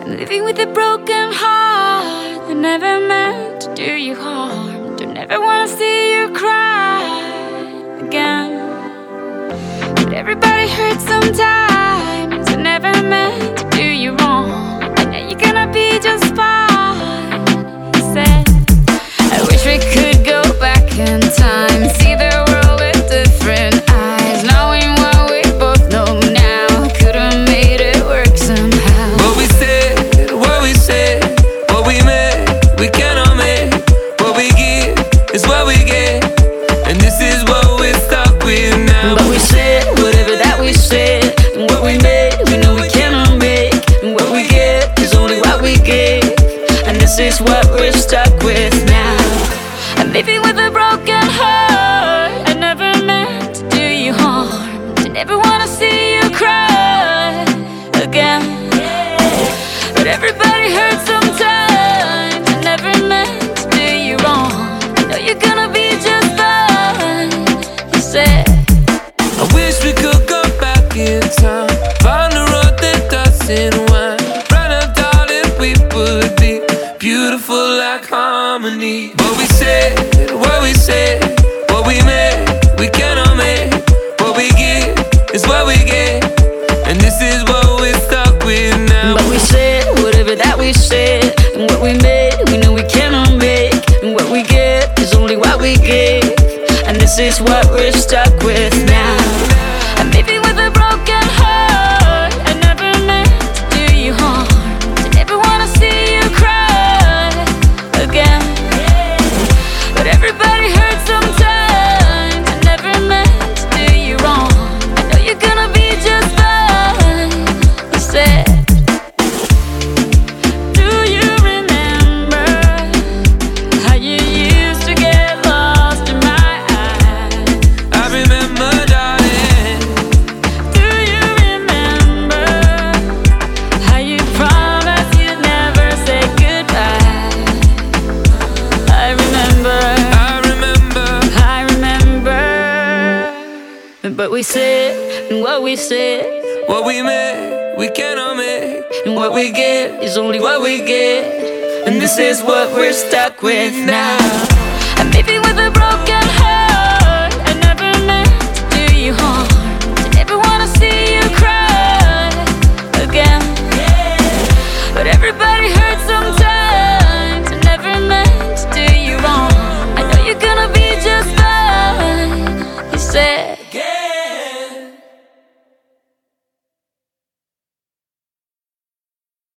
I'm living with a broken heart. I never meant to do you harm. Don't ever wanna see you cry again. But everybody hurts sometimes. Living with a broken heart. harmony. What we said, what we said, what we made, we cannot make. What we give is what we get, and this is what we're stuck with now. What we said, whatever that we said, and what we made, we know we cannot make, and what we get is only what we give, and this is what we're stuck with. What we said, and what we said, what we make, we cannot make. And what we get is only what we get. And this is what we're stuck with now. And maybe with